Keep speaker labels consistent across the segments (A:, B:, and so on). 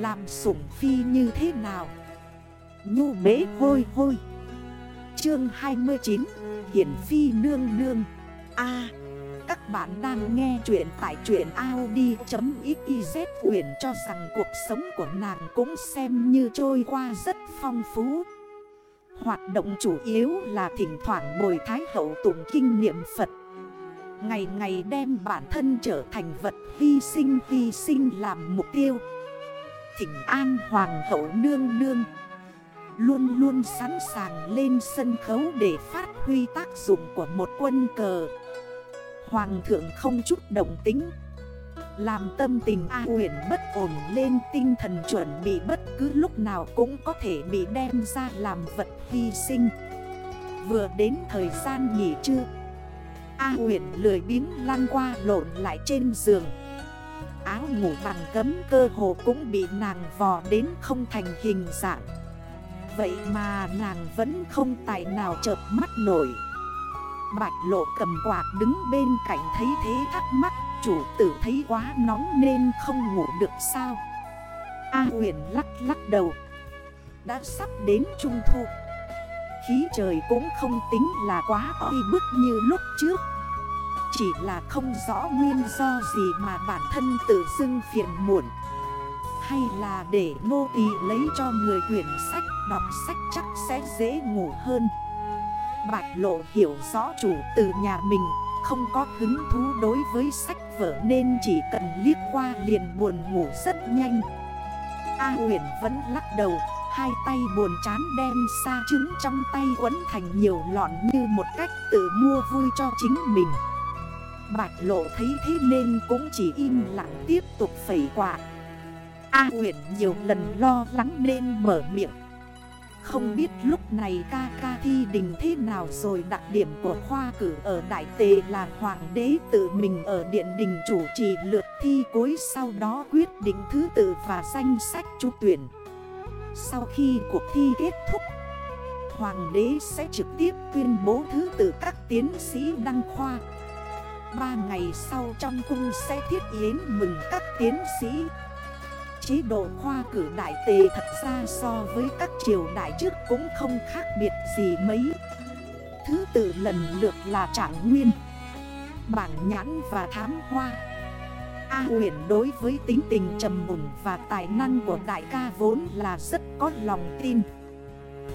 A: Làm sủng phi như thế nào? Nhu bế hôi hôi. Chương 29 Hiển phi nương nương. A, Các bạn đang nghe chuyện tại chuyện Audi.xyz Uyển cho rằng cuộc sống của nàng cũng xem như trôi qua rất phong phú. Hoạt động chủ yếu là thỉnh thoảng bồi thái hậu tụng kinh niệm Phật. Ngày ngày đem bản thân trở thành vật hy sinh hy sinh làm mục tiêu. Thỉnh an hoàng hậu nương nương. Luôn luôn sẵn sàng lên sân khấu để phát huy tác dụng của một quân cờ. Hoàng thượng không chút động tính. Làm tâm tình A huyền bất ổn lên tinh thần chuẩn bị bất cứ lúc nào cũng có thể bị đem ra làm vật hy sinh. Vừa đến thời gian nghỉ trưa, A huyền lười biếng lăn qua lộn lại trên giường. Áo ngủ bằng gấm cơ hồ cũng bị nàng vò đến không thành hình dạng. Vậy mà nàng vẫn không tài nào chợp mắt nổi. Bạch lộ cầm quạt đứng bên cạnh thấy thế thắc mắc, Chủ tử thấy quá nóng nên không ngủ được sao? A huyền lắc lắc đầu. Đã sắp đến trung thu. Khí trời cũng không tính là quá oi bức như lúc trước. Chỉ là không rõ nguyên do gì mà bản thân tự dưng phiền muộn. Hay là để nô tỳ lấy cho người quyển sách, Đọc sách chắc sẽ dễ ngủ hơn. Bạch lộ hiểu rõ chủ từ nhà mình, Không có hứng thú đối với sách vở Nên chỉ cần liếc qua liền buồn ngủ rất nhanh. A huyền vẫn lắc đầu, Hai tay buồn chán đem sa trứng trong tay quấn thành nhiều lọn như một cách tự mua vui cho chính mình. Bạch lộ thấy thế nên cũng chỉ im lặng tiếp tục phẩy quả A huyền nhiều lần lo lắng nên mở miệng. Không biết lúc này ca ca thi đình thế nào rồi đặc điểm của khoa cử ở Đại Tề là Hoàng đế tự mình ở Điện Đình chủ trì lượt thi cuối sau đó quyết định thứ tự và danh sách trú tuyển. Sau khi cuộc thi kết thúc, Hoàng đế sẽ trực tiếp tuyên bố thứ tự các tiến sĩ đăng khoa. Ba ngày sau trong cung sẽ thiết yến mừng các tiến sĩ. Chế độ khoa cử đại tề thật ra so với các triều đại trước cũng không khác biệt gì mấy. Thứ tự lần lượt là trạng nguyên Bảng nhãn và thám hoa. A huyền đối với tính tình trầm mùng và tài năng của đại ca vốn là rất có lòng tin.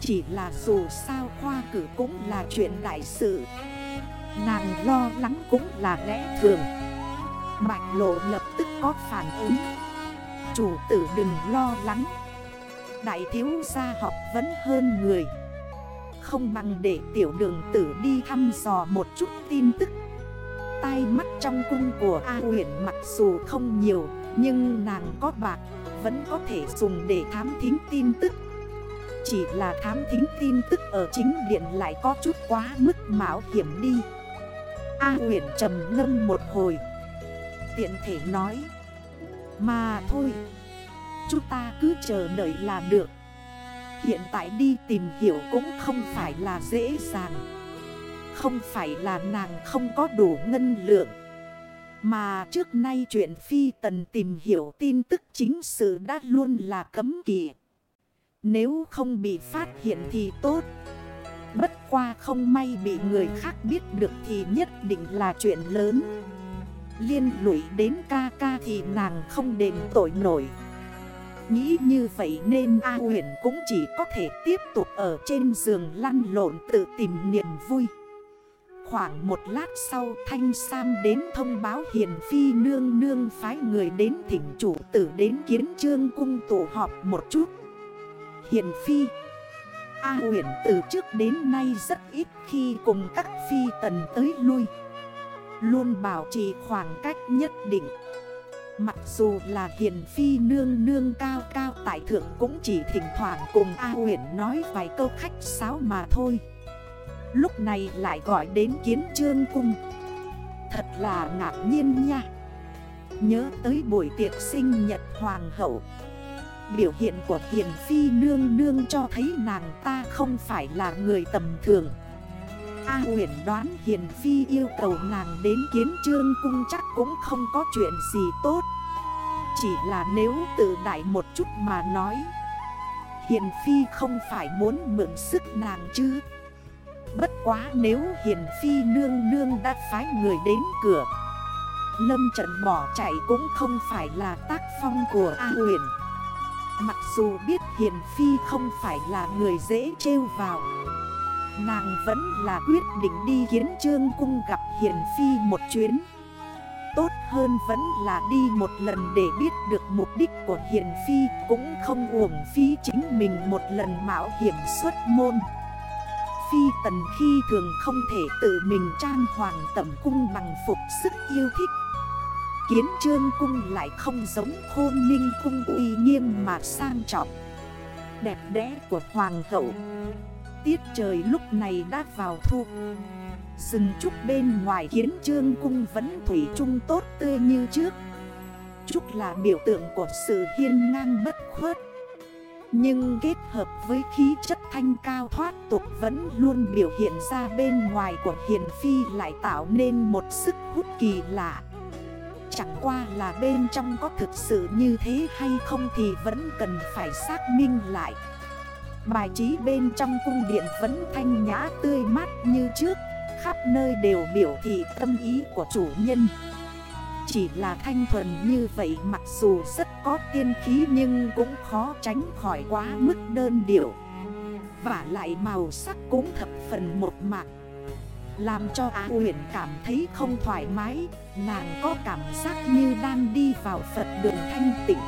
A: Chỉ là dù sao khoa cử cũng là chuyện đại sự. Nàng lo lắng cũng là lẽ thường. Bạch lộ lập tức có phản ứng. Chủ tử đừng lo lắng. Đại thiếu gia học vẫn hơn người. Không bằng để tiểu đường tử đi thăm dò một chút tin tức. Tai mắt trong cung của A huyền mặc dù không nhiều, Nhưng nàng có bạc, Vẫn có thể dùng để thám thính tin tức. Chỉ là thám thính tin tức ở chính điện lại có chút quá mức mạo hiểm đi. A huyền trầm ngâm một hồi. Tiện thể nói, Mà thôi, Chúng ta cứ chờ đợi là được. Hiện tại đi tìm hiểu cũng không phải là dễ dàng. Không phải là nàng không có đủ ngân lượng. Mà trước nay chuyện phi tần tìm hiểu tin tức chính sự đã luôn là cấm kỵ. Nếu không bị phát hiện thì tốt. Bất qua không may bị người khác biết được thì nhất định là chuyện lớn. Liên lụy đến ca ca thì nàng không đền tội nổi. Nghĩ như vậy nên A huyền cũng chỉ có thể tiếp tục ở trên giường lăn lộn tự tìm niềm vui. Khoảng một lát sau Thanh Sam đến thông báo Hiền Phi nương nương phái người đến thỉnh chủ tử đến kiến trương cung tụ họp một chút. Hiền Phi A huyền từ trước đến nay rất ít khi cùng các phi tần tới lui. Luôn bảo trì khoảng cách nhất định. Mặc dù là hiền phi nương nương cao cao tại thượng cũng chỉ thỉnh thoảng cùng A huyền nói vài câu khách sáo mà thôi. Lúc này lại gọi đến kiến trương cung Thật là ngạc nhiên nha Nhớ tới buổi tiệc sinh nhật hoàng hậu Biểu hiện của hiền phi nương nương cho thấy nàng ta không phải là người tầm thường. A huyển đoán hiền phi yêu cầu nàng đến kiến trương cung chắc cũng không có chuyện gì tốt. Chỉ là nếu tự đại một chút mà nói, Hiền Phi không phải muốn mượn sức nàng chứ. Bất quá nếu Hiền Phi nương nương đã phái người đến cửa, Lâm trận bỏ chạy cũng không phải là tác phong của A huyền Mặc dù biết Hiền Phi không phải là người dễ trêu vào, Nàng vẫn là quyết định đi kiến trương cung gặp Hiền Phi một chuyến. Tốt hơn vẫn là đi một lần để biết được mục đích của Hiền Phi, Cũng không uổng phi chính mình một lần mạo hiểm xuất môn. Phi tần khi thường không thể tự mình trang hoàng tẩm cung bằng phục sức yêu thích Kiến trương cung lại không giống khôn ninh cung uy nghiêm mà sang trọng. Đẹp đẽ của hoàng hậu. Tiết trời lúc này đã vào thu. Rừng trúc bên ngoài kiến trương cung vẫn thủy chung tốt tươi như trước. Trúc là biểu tượng của sự hiên ngang bất khuất. Nhưng kết hợp với khí chất thanh cao thoát tục vẫn luôn biểu hiện ra bên ngoài của hiền phi lại tạo nên một sức hút kỳ lạ. Chẳng qua là bên trong có thực sự như thế hay không thì vẫn cần phải xác minh lại. Bài trí bên trong cung điện vẫn thanh nhã tươi mát như trước, Khắp nơi đều biểu thị tâm ý của chủ nhân. Chỉ là thanh thuần như vậy mặc dù rất có tiên khí nhưng cũng khó tránh khỏi quá mức đơn điệu. Và lại màu sắc cũng thập phần một mạc. Làm cho Á huyền cảm thấy không thoải mái. Nàng có cảm giác như đang đi vào Phật đường thanh tịnh.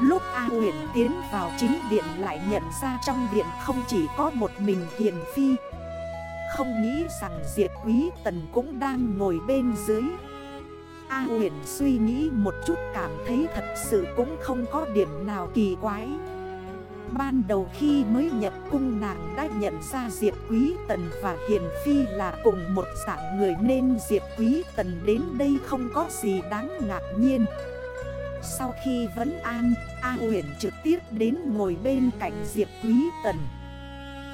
A: Lúc A huyền tiến vào chính điện lại nhận ra trong điện không chỉ có một mình hiền phi. Không nghĩ rằng Diệp Quý Tần cũng đang ngồi bên dưới. A huyền suy nghĩ một chút cảm thấy thật sự cũng không có điểm nào kỳ quái. Ban đầu khi mới nhập cung nàng đã nhận ra Diệp Quý Tần và Hiền Phi là cùng một dạng người Nên Diệp Quý Tần đến đây không có gì đáng ngạc nhiên. Sau khi vấn an, A huyền trực tiếp đến ngồi bên cạnh Diệp Quý Tần.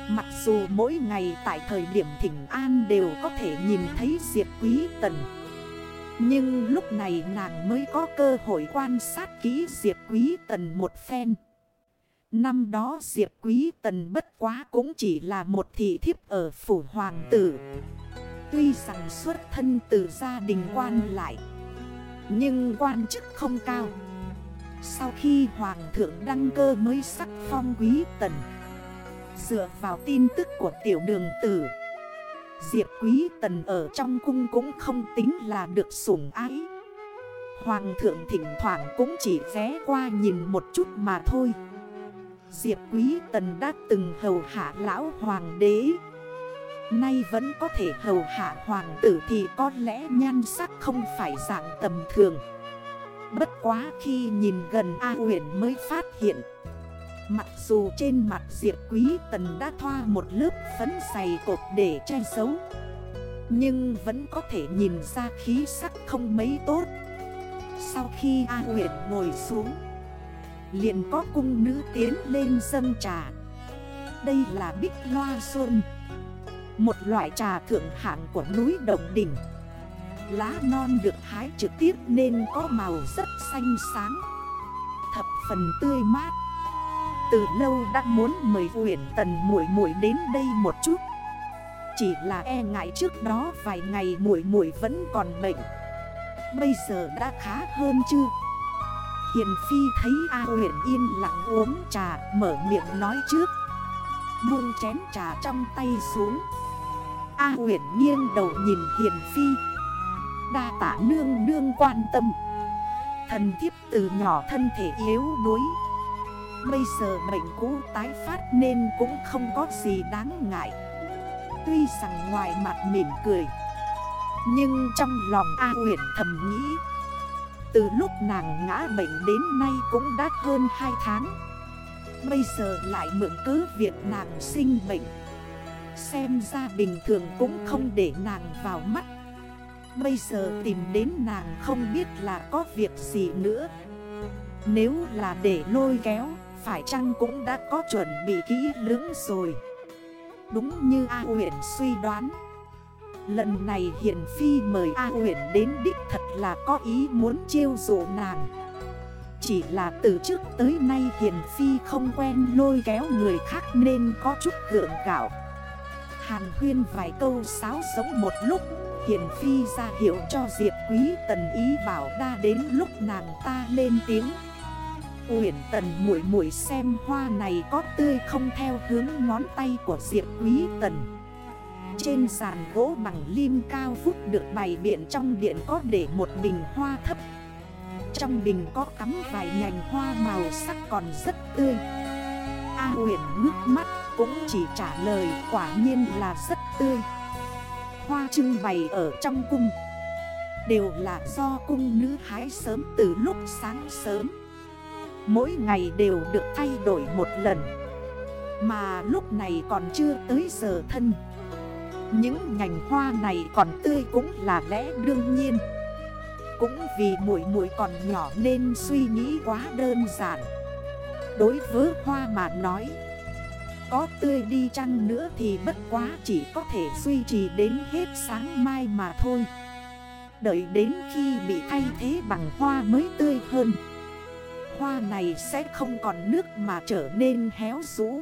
A: Mặc dù mỗi ngày tại thời điểm thỉnh an đều có thể nhìn thấy Diệp Quý Tần Nhưng lúc này nàng mới có cơ hội quan sát kỹ Diệp Quý Tần một phen. Năm đó Diệp Quý Tần bất quá cũng chỉ là một thị thiếp ở phủ hoàng tử. Tuy rằng xuất thân từ gia đình quan lại, Nhưng quan chức không cao. Sau khi hoàng thượng đăng cơ mới sắc phong quý tần, Dựa vào tin tức của tiểu đường tử, Diệp quý tần ở trong cung cũng không tính là được sủng ái. Hoàng thượng thỉnh thoảng cũng chỉ ghé qua nhìn một chút mà thôi. Diệp Quý Tần đã từng hầu hạ lão hoàng đế. Nay vẫn có thể hầu hạ hoàng tử thì có lẽ nhan sắc không phải dạng tầm thường. Bất quá khi nhìn gần A huyền mới phát hiện, Mặc dù trên mặt Diệp Quý Tần đã thoa một lớp phấn dày cột để che giấu, Nhưng vẫn có thể nhìn ra khí sắc không mấy tốt. Sau khi A huyền ngồi xuống liền có cung nữ tiến lên dâng trà. Đây là bích loa xuân Một loại trà thượng hạng của núi Đồng Đỉnh. Lá non được hái trực tiếp nên có màu rất xanh sáng, Thập phần tươi mát. Từ lâu đã muốn mời huyện tần muội muội đến đây một chút. Chỉ là e ngại trước đó vài ngày muội muội vẫn còn bệnh. Bây giờ đã khá hơn chưa Hiền Phi thấy A huyền yên lặng uống trà, Mở miệng nói trước. Buông chén trà trong tay xuống. A huyền nghiêng đầu nhìn Hiền Phi. Đa tả nương nương quan tâm. Thần thiếp từ nhỏ thân thể yếu đuối. Bây giờ bệnh cũ tái phát nên cũng không có gì đáng ngại. Tuy rằng ngoài mặt mỉm cười, Nhưng trong lòng A huyền thầm nghĩ từ lúc nàng ngã bệnh đến nay cũng đã hơn 2 tháng. Bây giờ lại mượn cứ việc nàng sinh bệnh. Xem ra bình thường cũng không để nàng vào mắt. Bây giờ tìm đến nàng không biết là có việc gì nữa. Nếu là để lôi kéo, Phải chăng cũng đã có chuẩn bị kỹ lưỡng rồi. Đúng như A huyện suy đoán. Lần này Hiền Phi mời A huyền đến đích thật là có ý muốn chiêu dụ nàng. Chỉ là từ trước tới nay Hiền Phi không quen lôi kéo người khác nên có chút gượng gạo. Hàn huyên vài câu sáo giống một lúc, Hiền Phi ra hiệu cho Diệp Quý Tần ý bảo đa đến lúc nàng ta lên tiếng. Uyển Tần muội muội xem hoa này có tươi không theo hướng ngón tay của Diệp Quý Tần. Trên sàn gỗ bằng lim cao vút được bày biện trong điện có để một bình hoa thấp. Trong bình có cắm vài nhành hoa màu sắc còn rất tươi. A Huyền ngước mắt cũng chỉ trả lời, quả nhiên là rất tươi. Hoa trưng bày ở trong cung Đều là do cung nữ hái sớm từ lúc sáng sớm. Mỗi ngày đều được thay đổi một lần, Mà lúc này còn chưa tới giờ thân. Những nhành hoa này còn tươi cũng là lẽ đương nhiên. Cũng vì muội muội còn nhỏ nên suy nghĩ quá đơn giản. Đối với hoa mà nói, có tươi đi chăng nữa thì bất quá chỉ có thể duy trì đến hết sáng mai mà thôi. Đợi đến khi bị thay thế bằng hoa mới tươi hơn, Hoa này sẽ không còn nước mà trở nên héo rũ.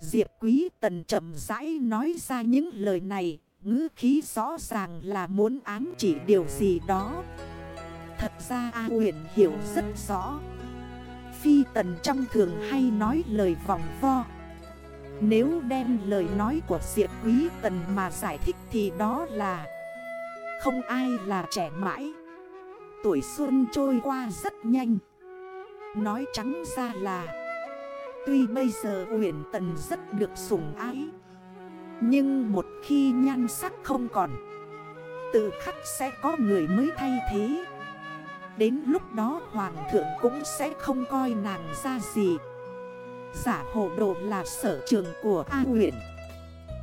A: Diệp quý tần chậm rãi nói ra những lời này. Ngữ khí rõ ràng là muốn ám chỉ điều gì đó. Thật ra A huyền hiểu rất rõ. Phi tần trong thường hay nói lời vòng vo. Nếu đem lời nói của Diệp Quý Tần mà giải thích thì đó là Không ai là trẻ mãi. Tuổi xuân trôi qua rất nhanh. Nói trắng ra là Tuy bây giờ Uyển Tần rất được sủng ái, Nhưng một khi nhan sắc không còn Tự khắc sẽ có người mới thay thế. Đến lúc đó Hoàng thượng cũng sẽ không coi nàng ra gì. Giả hồ đồ là sở trường của A huyện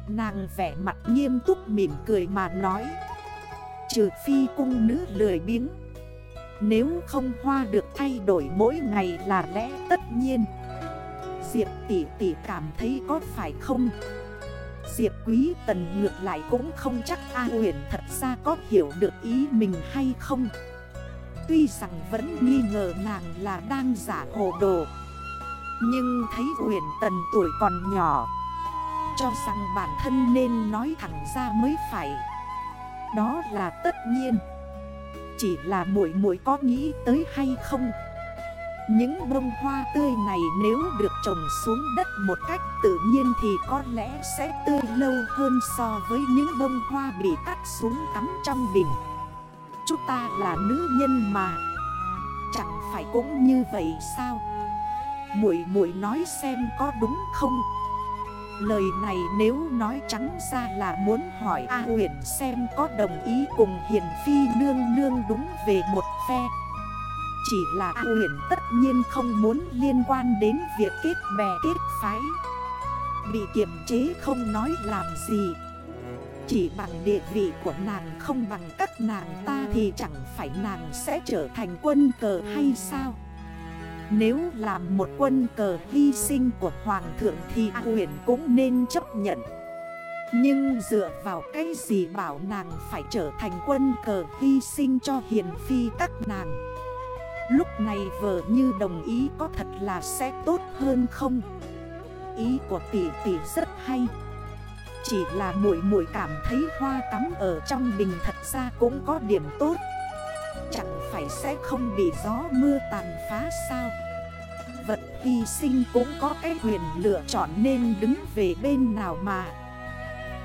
A: Nàng vẻ mặt nghiêm túc mỉm cười mà nói, Trừ phi cung nữ lười biếng, Nếu không hoa được thay đổi mỗi ngày là lẽ tất nhiên. Diệp tỷ tỷ cảm thấy có phải không? Diệp quý tần ngược lại cũng không chắc A huyền thật ra có hiểu được ý mình hay không. Tuy rằng vẫn nghi ngờ nàng là đang giả hồ đồ, nhưng thấy Huyền Tần tuổi còn nhỏ, Cho rằng bản thân nên nói thẳng ra mới phải. Đó là tất nhiên. Chỉ là muội muội có nghĩ tới hay không? Những bông hoa tươi này nếu được trồng xuống đất một cách tự nhiên Thì có lẽ sẽ tươi lâu hơn so với những bông hoa bị cắt xuống cắm trong bình. Chúng ta là nữ nhân mà. Chẳng phải cũng như vậy sao? Muội muội nói xem có đúng không? Lời này nếu nói trắng ra là muốn hỏi A huyền xem có đồng ý cùng Hiền Phi nương nương đúng về một phe. Chỉ là A Nguyễn tất nhiên không muốn liên quan đến việc kết bè, kết phái. Bị kiềm chế không nói làm gì. Chỉ bằng địa vị của nàng không bằng các nàng ta thì chẳng phải nàng sẽ trở thành quân cờ hay sao? Nếu làm một quân cờ hy sinh của Hoàng thượng thì A Nguyễn cũng nên chấp nhận. Nhưng dựa vào cái gì bảo nàng phải trở thành quân cờ hy sinh cho hiền phi các nàng? Lúc này vợ như đồng ý có thật là sẽ tốt hơn không? Ý của tỷ tỷ rất hay. Chỉ là muội muội cảm thấy hoa cắm ở trong bình thật ra cũng có điểm tốt. Chẳng phải sẽ không bị gió mưa tàn phá sao? Vật hy sinh cũng có cái quyền lựa chọn nên đứng về bên nào mà.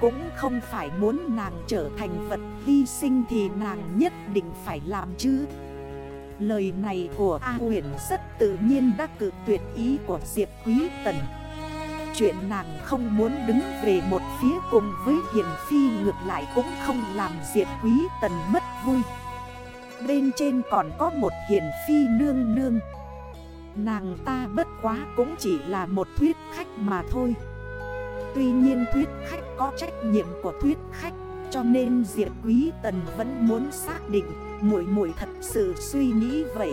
A: Cũng không phải muốn nàng trở thành vật hy sinh thì nàng nhất định phải làm chứ. Lời này của A huyền rất tự nhiên đã cử tuyệt ý của Diệp Quý Tần. Chuyện nàng không muốn đứng về một phía cùng với Hiền Phi ngược lại cũng không làm Diệp Quý Tần mất vui. Bên trên còn có một Hiền Phi nương nương. Nàng ta bất quá cũng chỉ là một thuyết khách mà thôi. Tuy nhiên thuyết khách có trách nhiệm của thuyết khách cho nên Diệp Quý Tần vẫn muốn xác định Muội muội thật sự suy nghĩ vậy.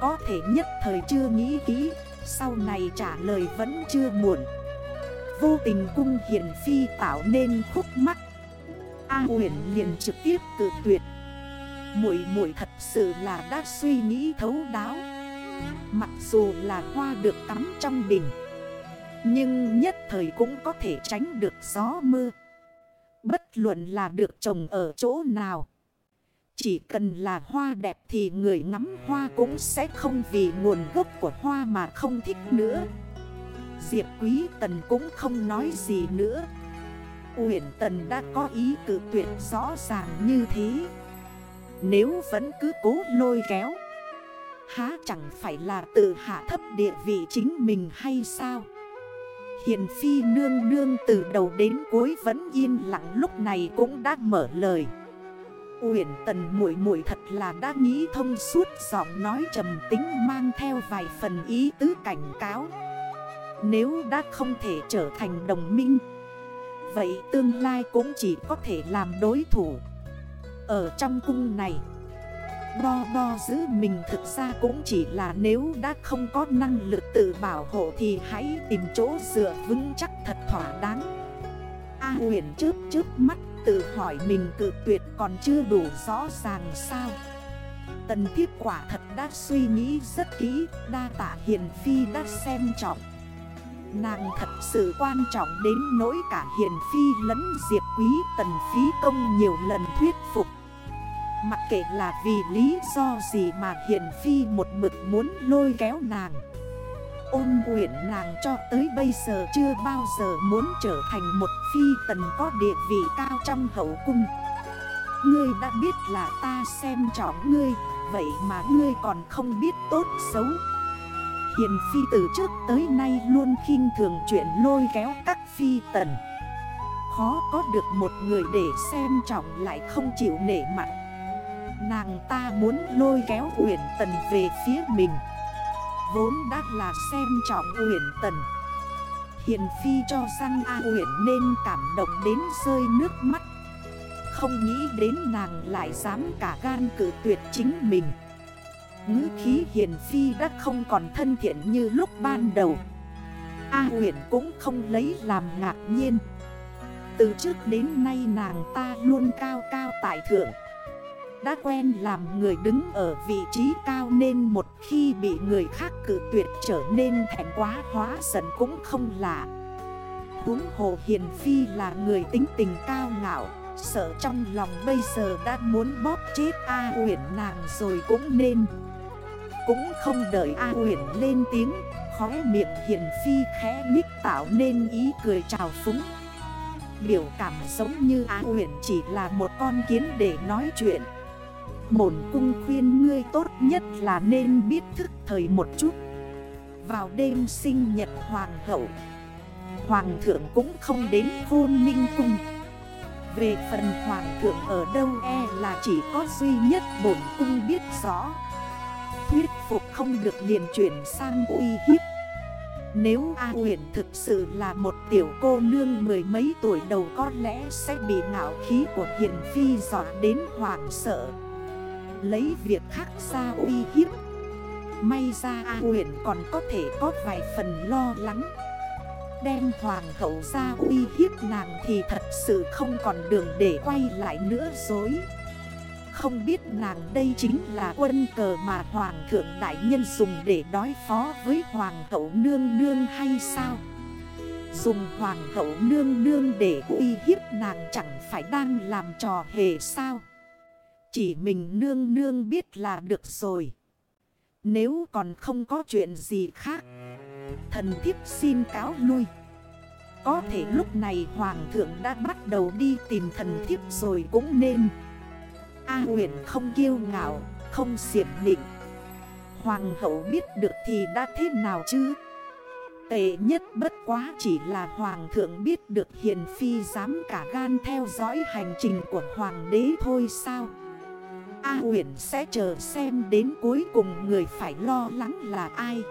A: Có thể nhất thời chưa nghĩ kỹ, Sau này trả lời vẫn chưa muộn. Vô tình cung hiển phi tạo nên khúc mắt A huyền liền trực tiếp tự tuyệt. Muội muội thật sự là đã suy nghĩ thấu đáo. Mặc dù là hoa được tắm trong bình, Nhưng nhất thời cũng có thể tránh được gió mưa. Bất luận là được trồng ở chỗ nào. Chỉ cần là hoa đẹp thì người ngắm hoa cũng sẽ không vì nguồn gốc của hoa mà không thích nữa. Diệp Quý Tần cũng không nói gì nữa. Uyển Tần đã có ý cử tuyệt rõ ràng như thế. Nếu vẫn cứ cố lôi kéo, Há chẳng phải là tự hạ thấp địa vị chính mình hay sao? Hiền phi nương nương từ đầu đến cuối vẫn yên lặng lúc này cũng đã mở lời. Uyển tần muội muội thật là đã nghĩ thông suốt, giọng nói trầm tính mang theo vài phần ý tứ cảnh cáo. Nếu đã không thể trở thành đồng minh, Vậy tương lai cũng chỉ có thể làm đối thủ. Ở trong cung này đo đo giữ mình. Thực ra cũng chỉ là nếu đã không có năng lực tự bảo hộ Thì hãy tìm chỗ dựa vững chắc thật thỏa đáng. A huyền chớp chớp mắt tự hỏi mình cự tuyệt còn chưa đủ rõ ràng sao? Tần thiết quả thật đã suy nghĩ rất kỹ, Đa tạ hiền phi đã xem trọng. Nàng thật sự quan trọng đến nỗi cả hiền phi lẫn diệp quý tần phí công nhiều lần thuyết phục. Mặc kệ là vì lý do gì mà hiền phi một mực muốn lôi kéo nàng. Ôn quyển nàng cho tới bây giờ chưa bao giờ muốn trở thành một phi tần có địa vị cao trong hậu cung. Ngươi đã biết là ta xem trọng ngươi, Vậy mà ngươi còn không biết tốt xấu. Hiền phi từ trước tới nay luôn khinh thường chuyện lôi kéo các phi tần. Khó có được một người để xem trọng lại không chịu nể mặt Nàng ta muốn lôi kéo Uyển Tần về phía mình. Vốn đã là xem trọng Uyển Tần. Hiền Phi cho rằng A Uyển nên cảm động đến rơi nước mắt. Không nghĩ đến nàng lại dám cả gan cử tuyệt chính mình. Ngữ khí hiền phi đã không còn thân thiện như lúc ban đầu. A uyển cũng không lấy làm ngạc nhiên. Từ trước đến nay nàng ta luôn cao cao tại thượng. Đã quen làm người đứng ở vị trí cao nên một khi bị người khác cử tuyệt trở nên thèm quá hóa giận cũng không lạ. Húng hồ hiền phi là người tính tình cao ngạo, Sợ trong lòng bây giờ đã muốn bóp chết A uyển nàng rồi cũng nên. Cũng không đợi A uyển lên tiếng, Khóe miệng hiền phi khẽ mít tạo nên ý cười trào phúng. Biểu cảm giống như A uyển chỉ là một con kiến để nói chuyện. Bổn cung khuyên ngươi tốt nhất là nên biết thức thời một chút. Vào đêm sinh nhật hoàng hậu, Hoàng thượng cũng không đến hôn minh cung. Về phần hoàng thượng ở đâu e là chỉ có duy nhất bổn cung biết rõ. Thuyết phục không được liền chuyển sang uy hiếp. Nếu A huyền thực sự là một tiểu cô nương mười mấy tuổi đầu có lẽ sẽ bị ngạo khí của hiền phi dọa đến hoàng sợ. Lấy việc khác ra uy hiếp May ra A huyền còn có thể có vài phần lo lắng Đem hoàng hậu ra uy hiếp nàng thì thật sự không còn đường để quay lại nữa dối không biết nàng đây chính là quân cờ mà Hoàng thượng đại nhân dùng để đối phó với Hoàng hậu nương nương hay sao? Dùng Hoàng hậu nương nương để uy hiếp nàng chẳng phải đang làm trò hề sao? Chỉ mình nương nương biết là được rồi. Nếu còn không có chuyện gì khác, thần thiếp xin cáo lui. Có thể lúc này Hoàng thượng đã bắt đầu đi tìm thần thiếp rồi cũng nên. A huyện không kiêu ngạo, không xiểm định Hoàng hậu biết được thì đã thế nào chứ Tệ nhất bất quá chỉ là Hoàng thượng biết được Hiền Phi dám cả gan theo dõi hành trình của Hoàng đế thôi sao A huyền sẽ chờ xem đến cuối cùng người phải lo lắng là ai.